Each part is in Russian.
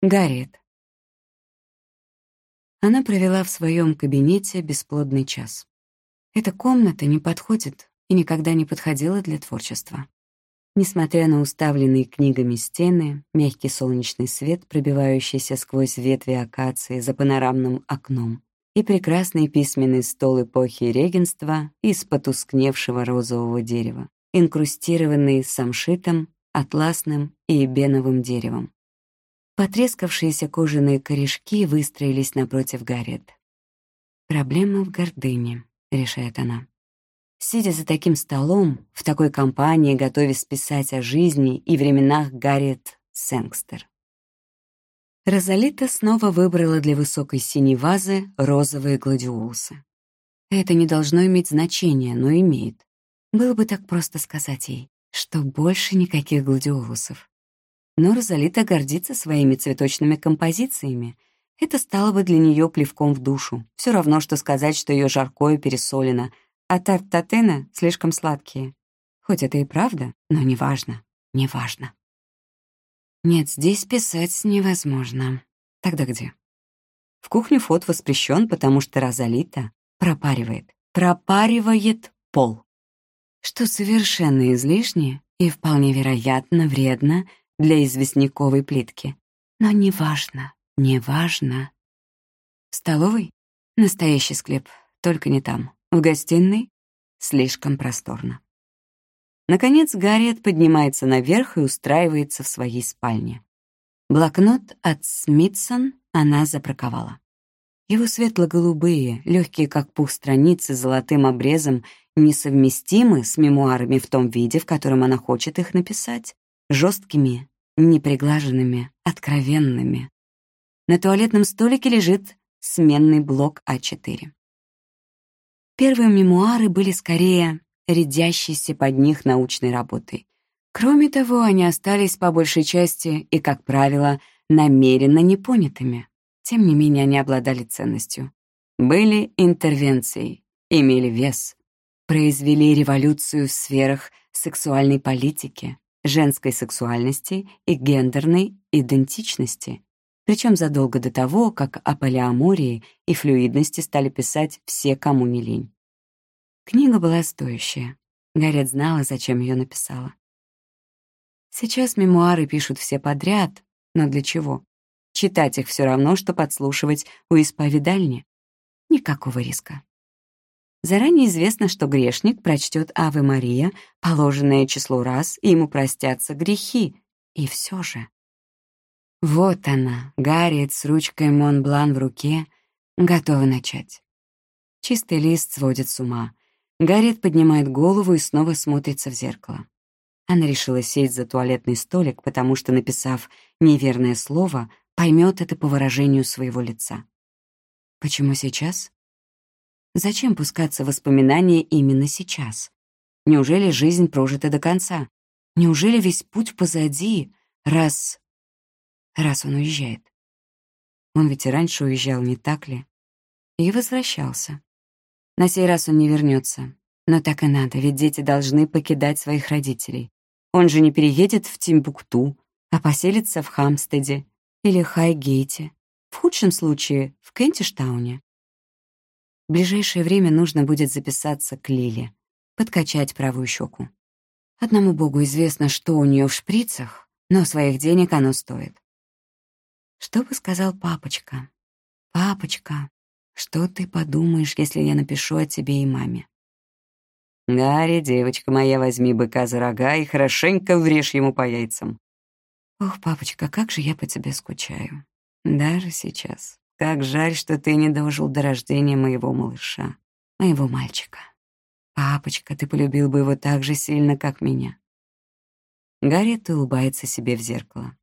Гарриет. Она провела в своем кабинете бесплодный час. Эта комната не подходит и никогда не подходила для творчества. Несмотря на уставленные книгами стены, мягкий солнечный свет, пробивающийся сквозь ветви акации за панорамным окном, и прекрасный письменный стол эпохи регенства из потускневшего розового дерева, инкрустированный самшитом, атласным и беновым деревом. Потрескавшиеся кожаные корешки выстроились напротив Гарриет. «Проблема в гордыне», — решает она. Сидя за таким столом, в такой компании, готовясь писать о жизни и временах Гарриет Сэнгстер. Розалита снова выбрала для высокой синей вазы розовые гладиолусы. Это не должно иметь значения, но имеет. Было бы так просто сказать ей, что больше никаких гладиолусов. Но Розалита гордится своими цветочными композициями. Это стало бы для нее плевком в душу. Все равно, что сказать, что ее жаркое пересолено, а тарт-татена слишком сладкие. Хоть это и правда, но неважно, неважно. Нет, здесь писать невозможно. Тогда где? В кухню вход воспрещен, потому что Розалита пропаривает, пропаривает пол. Что совершенно излишне и вполне вероятно вредно для известняковой плитки. Но неважно, неважно. В столовой — настоящий склеп, только не там. В гостиной — слишком просторно. Наконец Гарриет поднимается наверх и устраивается в своей спальне. Блокнот от Смитсон она забраковала. Его светло-голубые, легкие как пух страницы с золотым обрезом, несовместимы с мемуарами в том виде, в котором она хочет их написать жесткими, неприглаженными, откровенными. На туалетном столике лежит сменный блок А4. Первые мемуары были скорее рядящейся под них научной работой. Кроме того, они остались по большей части и, как правило, намеренно непонятыми. Тем не менее, они обладали ценностью. Были интервенцией, имели вес, произвели революцию в сферах сексуальной политики, женской сексуальности и гендерной идентичности, причем задолго до того, как о полиамории и флюидности стали писать все, кому не лень. Книга была стоящая. Гарет знала, зачем ее написала. Сейчас мемуары пишут все подряд, но для чего? Читать их все равно, что подслушивать у исповедальни. Никакого риска. Заранее известно, что грешник прочтет «Аве Мария» положенное число раз, и ему простятся грехи. И все же. Вот она, Гарриет с ручкой Монблан в руке, готова начать. Чистый лист сводит с ума. Гарриет поднимает голову и снова смотрится в зеркало. Она решила сесть за туалетный столик, потому что, написав неверное слово, поймет это по выражению своего лица. Почему сейчас? Зачем пускаться в воспоминания именно сейчас? Неужели жизнь прожита до конца? Неужели весь путь позади, раз... раз он уезжает? Он ведь и раньше уезжал, не так ли? И возвращался. На сей раз он не вернется. Но так и надо, ведь дети должны покидать своих родителей. Он же не переедет в Тимбукту, а поселится в Хамстеде или Хайгейте, в худшем случае — в Кентиштауне. В ближайшее время нужно будет записаться к Лиле, подкачать правую щеку. Одному богу известно, что у нее в шприцах, но своих денег оно стоит. Что бы сказал папочка? Папочка, что ты подумаешь, если я напишу о тебе и маме? Гарри, девочка моя, возьми быка за рога и хорошенько врежь ему по яйцам. Ох, папочка, как же я по тебе скучаю. Даже сейчас. Как жаль, что ты не дожил до рождения моего малыша, моего мальчика. Папочка, ты полюбил бы его так же сильно, как меня. Гарриет улыбается себе в зеркало.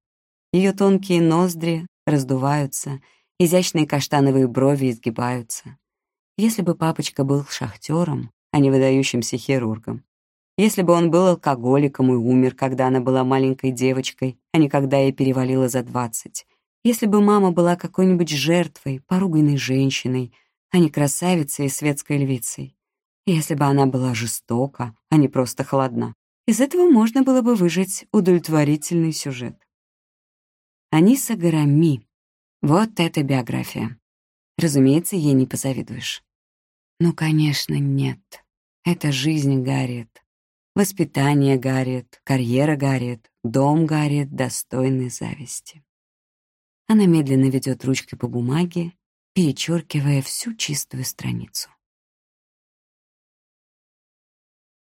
Ее тонкие ноздри раздуваются, изящные каштановые брови изгибаются. Если бы папочка был шахтером, а не выдающимся хирургом, если бы он был алкоголиком и умер, когда она была маленькой девочкой, а не когда ей перевалило за двадцать, если бы мама была какой-нибудь жертвой, поруганной женщиной, а не красавицей и светской львицей. Если бы она была жестока, а не просто холодна. Из этого можно было бы выжать удовлетворительный сюжет. Аниса Гарами. Вот это биография. Разумеется, ей не позавидуешь. Ну, конечно, нет. Это жизнь Гарриет. Воспитание Гарриет, карьера Гарриет, дом Гарриет, достойный зависти. Она медленно ведет ручкой по бумаге, перечеркивая всю чистую страницу.